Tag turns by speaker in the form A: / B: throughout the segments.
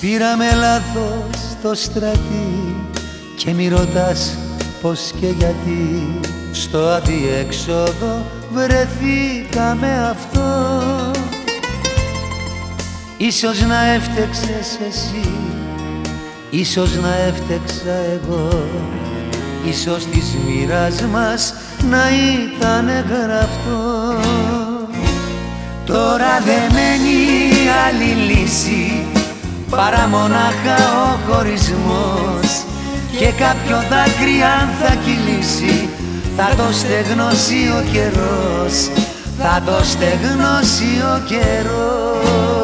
A: Πήραμε λάθος το στρατή και μη ρωτάς πως και γιατί. Στο αδιέξοδο βρεθήκαμε αυτό. Ίσως να έφτεξες εσύ, ίσως να έφτεξα εγώ. Ίσως της μοίρας μας να ήταν γραφτό. Τώρα δεν μένει άλλη λύση παρά μονάχα ο χωρισμός. Και κάποιο δάκρυ αν θα κυλήσει θα το στεγνώσει ο καιρός. Θα το στεγνώσει ο καιρός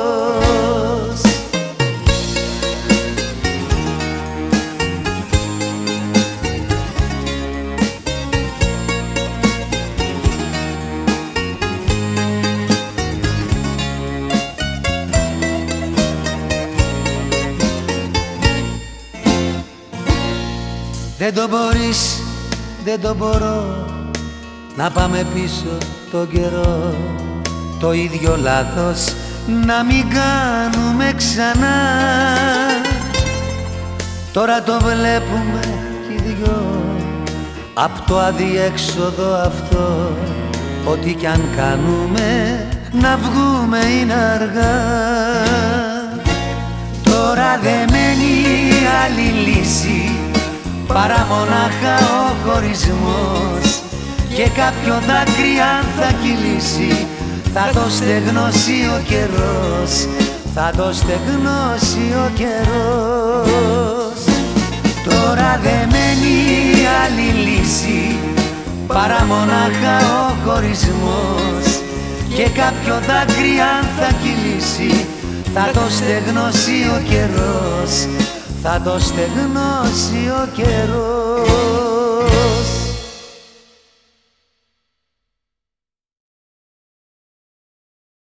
A: Δεν το μπορείς, δεν το μπορώ Να πάμε πίσω το καιρό. Το ίδιο λάθος να μην κάνουμε ξανά. Τώρα το βλέπουμε κι οι δυο Απ' το αδιέξοδο αυτό. Ό,τι κι αν κάνουμε να βγούμε είναι αργά. Τώρα δεν μένει άλλη λύση παρά μονάχα ο χωρισμός. Και κάποιο δάκρυ αν θα κυλήσει θα το στεγνώσει ο καιρός. Θα το στεγνώσει ο καιρός. Τώρα δεν μένει άλλη λύση παρά μονάχα ο χωρισμός. Και κάποιο δάκρυ αν θα κυλήσει θα το στεγνώσει ο καιρός θα το στεγνώσει ο καιρός.